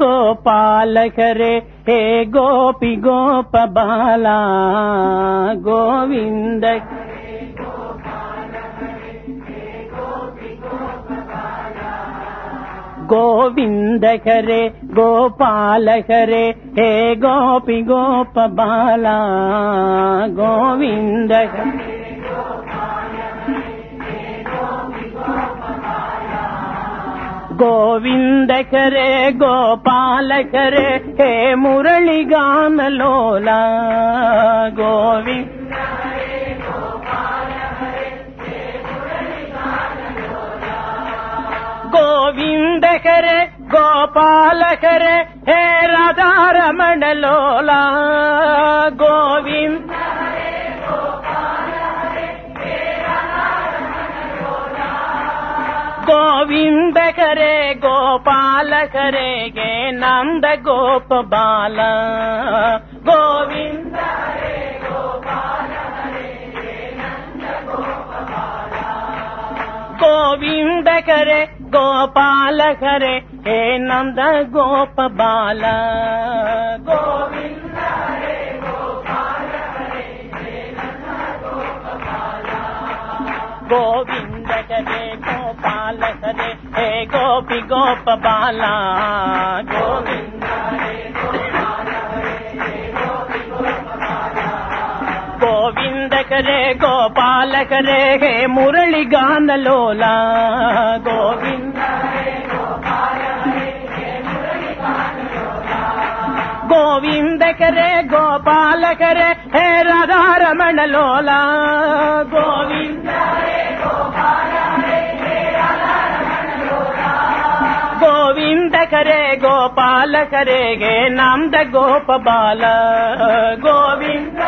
गोपाल करे हे गोपि गोप करे गोपाल करे हे गोपि गोप गोविन्द ಗೋವಿಂದ ಕರೆ ಗೋಪಾಲ ಕರೆ ಹೇ ಮುರಳಿಗಾನ ಲೋಲ ಗೋವಿಂದ ಗೋವಿಂದ ಕರೆ ಗೋಪಾಲ ಕರೆ ಹೇ ರಾಧಾರಮಣ गोविन्द करे गोपाल करे गे नन्द गोप बाल गोविन्द गोविन्द करे हे नन्द गोप बाल गोविन्द गोविन्द ಜಗದೇ ಗೋಪಾಲ ಸದೆ ಹೇ ಗೋಪಿ ಗೋಪ ಬಾಲ ಗೋವಿಂದ ಗೋವಿಂದ ಕರೆ ಗೋಪಾಲ ಕರೆ ಹೇ ಮುರಳಿ ಗಾನ ಲೋಲ ಗೋವಿಂದ ಗೋವಿಂದ ಕರೆ ಗೋಪಾಲ ಕರೆ ಹೇ ರಾಧಾ ರಮಣ ಲೋಲ ಗೋವಿಂದ करे गोपाल करे गे नाम द गोप बाल। गोविंद